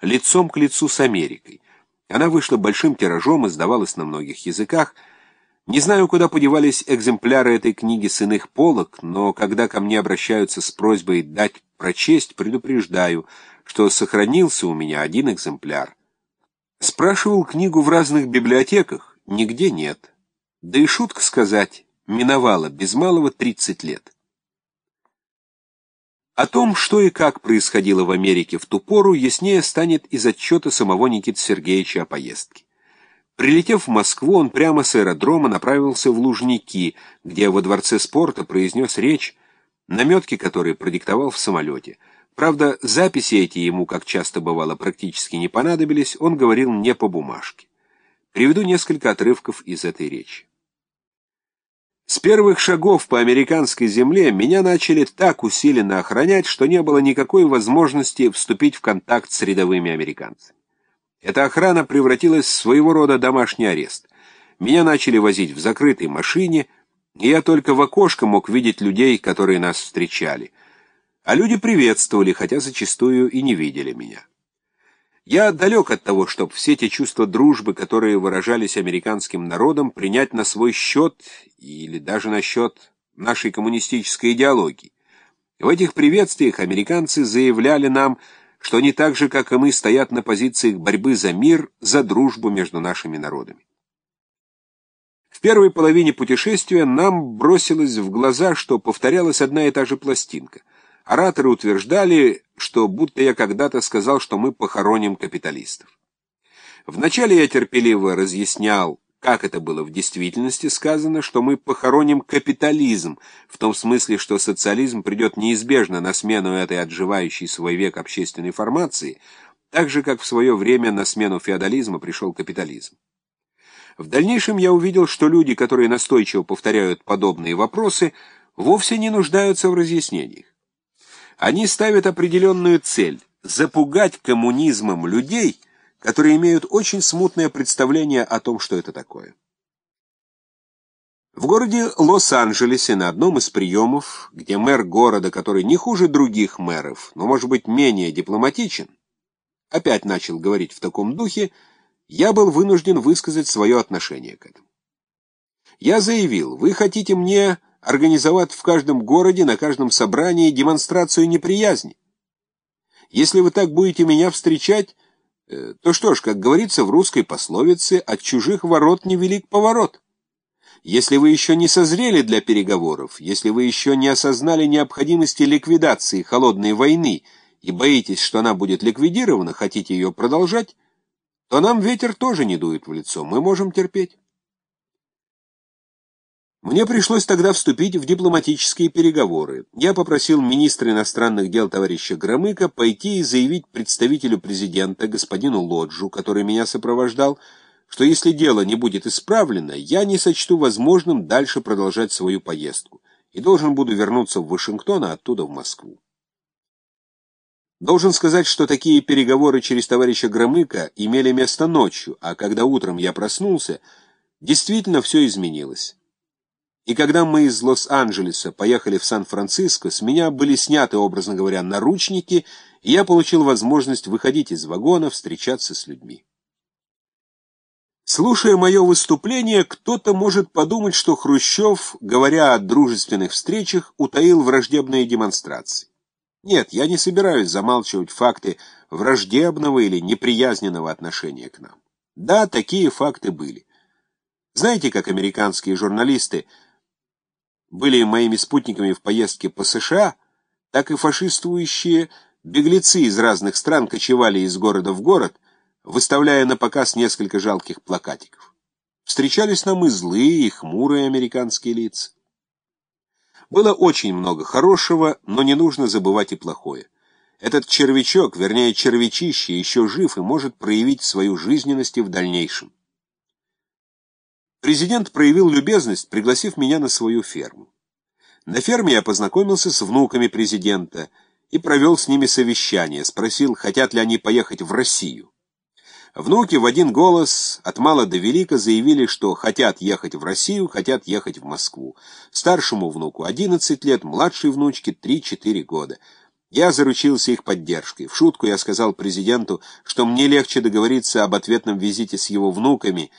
лицом к лицу с Америкой. Она вышла большим тиражом, издавалась на многих языках. Не знаю, куда подевались экземпляры этой книги с иных полок, но когда ко мне обращаются с просьбой дать прочесть, предупреждаю, что сохранился у меня один экземпляр. Спрашивал книгу в разных библиотеках, нигде нет. Да и шутка сказать, миновало без малого 30 лет. О том, что и как происходило в Америке в ту пору, яснее станет из отчета самого Никиты Сергеевича о поездке. Прилетев в Москву, он прямо с аэродрома направился в Лужники, где во Дворце спорта произнес речь, наметки которой продиктовал в самолете. Правда, записи эти ему, как часто бывало, практически не понадобились, он говорил не по бумажке. Приведу несколько отрывков из этой речи. С первых шагов по американской земле меня начали так усиленно охранять, что не было никакой возможности вступить в контакт с рядовыми американцами. Эта охрана превратилась в своего рода домашний арест. Меня начали возить в закрытой машине, и я только в окошко мог видеть людей, которые нас встречали. А люди приветствовали, хотя зачастую и не видели меня. Я далек от того, чтобы все те чувства дружбы, которые выражались американским народом, принять на свой счет или даже на счет нашей коммунистической идеологии. В этих приветствиях американцы заявляли нам, что они так же, как и мы, стоят на позициях борьбы за мир, за дружбу между нашими народами. В первой половине путешествия нам бросилось в глаза, что повторялась одна и та же пластинка. Ораторы утверждали, что будто я когда-то сказал, что мы похороним капиталистов. Вначале я терпеливо разъяснял, как это было в действительности сказано, что мы похороним капитализм, в том смысле, что социализм придет неизбежно на смену этой отживающей свой век общественной формации, так же, как в свое время на смену феодализма пришел капитализм. В дальнейшем я увидел, что люди, которые настойчиво повторяют подобные вопросы, вовсе не нуждаются в разъяснениях. Они ставят определенную цель – запугать коммунизмом людей, которые имеют очень смутное представление о том, что это такое. В городе Лос-Анджелесе на одном из приемов, где мэр города, который не хуже других мэров, но, может быть, менее дипломатичен, опять начал говорить в таком духе, я был вынужден высказать свое отношение к этому. Я заявил, вы хотите мне организовать в каждом городе, на каждом собрании демонстрацию неприязни. Если вы так будете меня встречать, э, то что ж, как говорится в русской пословице, от чужих ворот невелик поворот. Если вы еще не созрели для переговоров, если вы еще не осознали необходимости ликвидации холодной войны и боитесь, что она будет ликвидирована, хотите ее продолжать, то нам ветер тоже не дует в лицо, мы можем терпеть. Мне пришлось тогда вступить в дипломатические переговоры. Я попросил министра иностранных дел товарища Громыка пойти и заявить представителю президента, господину Лоджу, который меня сопровождал, что если дело не будет исправлено, я не сочту возможным дальше продолжать свою поездку и должен буду вернуться в Вашингтон, а оттуда в Москву. Должен сказать, что такие переговоры через товарища Громыка имели место ночью, а когда утром я проснулся, действительно все изменилось. И когда мы из Лос-Анджелеса поехали в Сан-Франциско, с меня были сняты, образно говоря, наручники, и я получил возможность выходить из вагона, встречаться с людьми. Слушая мое выступление, кто-то может подумать, что Хрущев, говоря о дружественных встречах, утаил враждебные демонстрации. Нет, я не собираюсь замалчивать факты враждебного или неприязненного отношения к нам. Да, такие факты были. Знаете, как американские журналисты были моими спутниками в поездке по США, так и фашистующие беглецы из разных стран кочевали из города в город, выставляя на показ несколько жалких плакатиков. Встречались нам и злые, и хмурые американские лица. Было очень много хорошего, но не нужно забывать и плохое. Этот червячок, вернее червячище, еще жив и может проявить свою жизненность и в дальнейшем. Президент проявил любезность, пригласив меня на свою ферму. На ферме я познакомился с внуками президента и провел с ними совещание, спросил, хотят ли они поехать в Россию. Внуки в один голос от мала до велика заявили, что хотят ехать в Россию, хотят ехать в Москву. Старшему внуку 11 лет, младшей внучке 3-4 года. Я заручился их поддержкой. В шутку я сказал президенту, что мне легче договориться об ответном визите с его внуками,